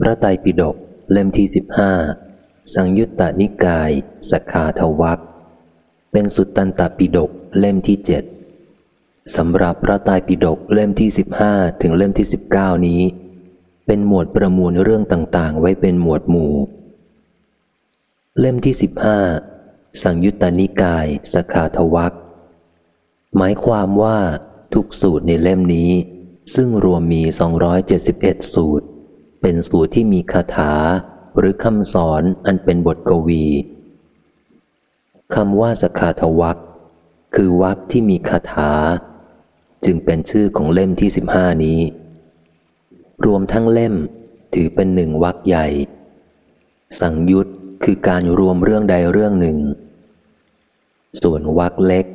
พระไตรปิฎกเล่มที่สิบห้าสังยุตตนิกายสกขาทวักเป็นสุตตันตปิฎกเล่มที่เจ็ดสำหรับพระไตรปิฎกเล่มที่สิบห้าถึงเล่มที่สิบเก้านี้ เป็นหมวดประมวลเรื่องต่างๆ ไว้เป็นหมวดหมู่ เล่มที่สิบห้าสังยุตตนิกายสกขาทวักหมายความว่าทุกสูตรในเล่มนี้ ซึ่งรวมมี 271 สูตร เป็นสูตรที่มีคาถาหรือคำสอนอันเป็นบทกวีคำว่าสกขาทวักคือวักที่มีคาถา จึงเป็นชื่อของเล่มที่15นี้ รวมทั้งเล่มถือเป็นหนึ่งวักใหญ่ สังยุตคือการรวมเรื่องใดเรื่องหนึ่ง ส่วนวักเล็ก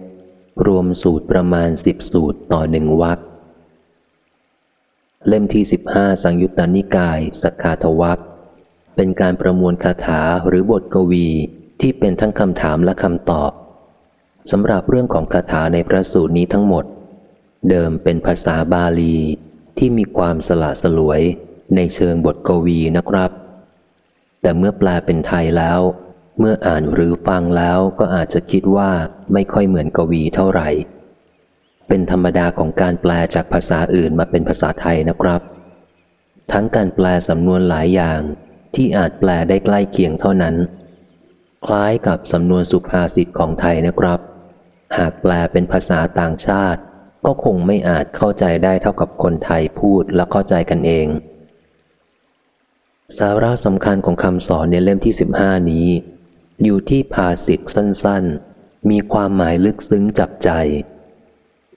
รวมสูตรประมาณสิบสูตรต่อหนึ่งวัก เล่มที่สิบห้าสังยุตตานิกาย สักขาทวักเป็นการประมวลคาถาหรือบทกวีที่เป็นทั้งคำถามและคำตอบสำหรับเรื่องของคาถาในพระสูตรนี้ทั้งหมด เดิมเป็นภาษาบาลีที่มีความสละสลวยในเชิงบทกวีนะครับ แต่เมื่อแปลเป็นไทยแล้ว เมื่ออ่านหรือฟังแล้วก็อาจจะคิดว่าไม่ค่อยเหมือนกวีเท่าไหร่ เป็นธรรมดาของการแปลจากภาษาอื่นมาเป็นภาษาไทยนะครับ ทั้งการแปลสำนวนหลายอย่างที่อาจแปลได้ใกล้เคียงเท่านั้น คล้ายกับสำนวนสุภาษิตของไทยนะครับ หากแปลเป็นภาษาต่างชาติ ก็คงไม่อาจเข้าใจได้เท่ากับคนไทยพูดและเข้าใจกันเอง สาระสำคัญของคำสอนในเล่มที่ 15 นี้ อยู่ที่ภาษิตสั้นๆ มีความหมายลึกซึ้งจับใจ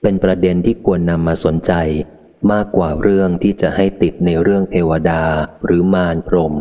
เป็นประเด็นที่ควรนำมาสนใจมากกว่าเรื่องที่จะให้ติดในเรื่องเทวดาหรือมารพรม